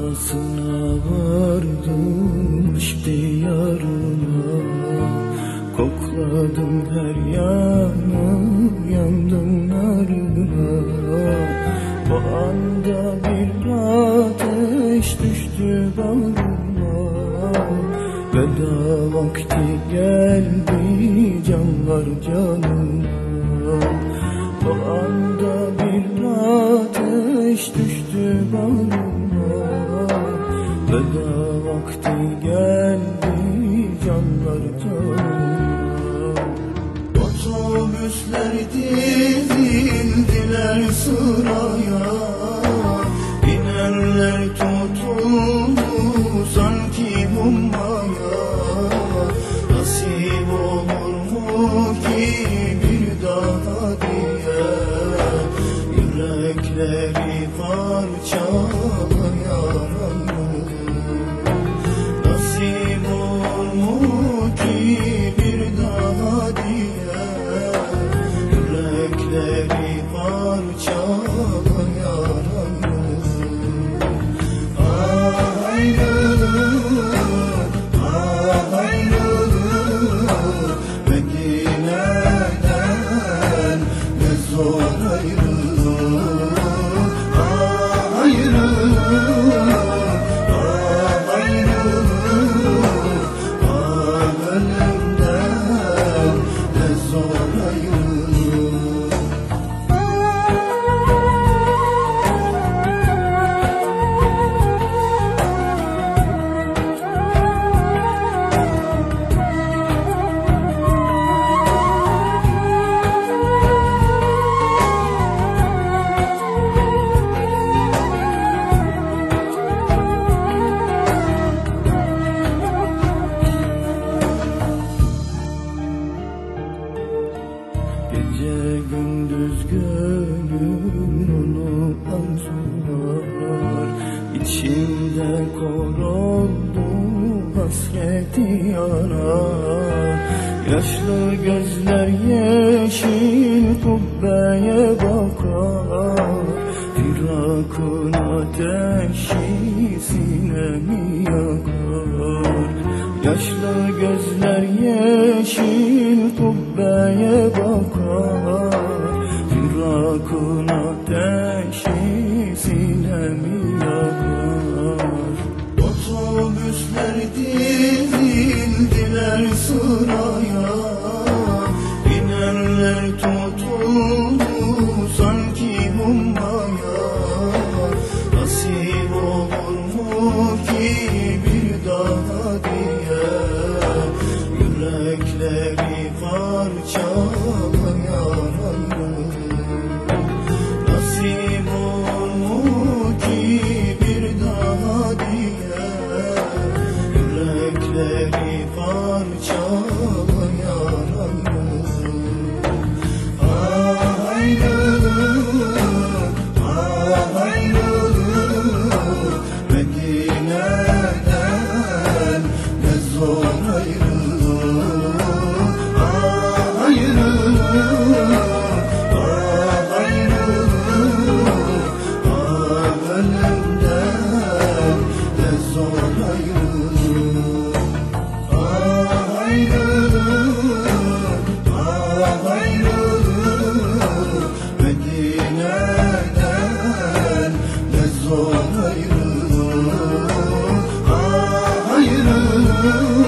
Ravzasına vardım aşk diyarına Kokladım her yanı yandım narına. O anda bir ateş düştü bağrıma. Veda vakti geldi canlar canıma O anda bir ateş düştü bağrıma Veda vakti geldi canlar canıma Otobüsler dizildiler sıraya. İnerler tutuldu sanki bombaya. Nasip olur mu your uzundur. İçimde koruldu hasreti yanar. Yaşlı gözler yeşil kubbeye bakar. Firakın ateşi sinemi yakar. Yaşlı gözler yeşil kubbeye bakar. Firakın ateşi sinemi yakar Otobüsler dizildiler sıraya. Binerler tutup Ooh.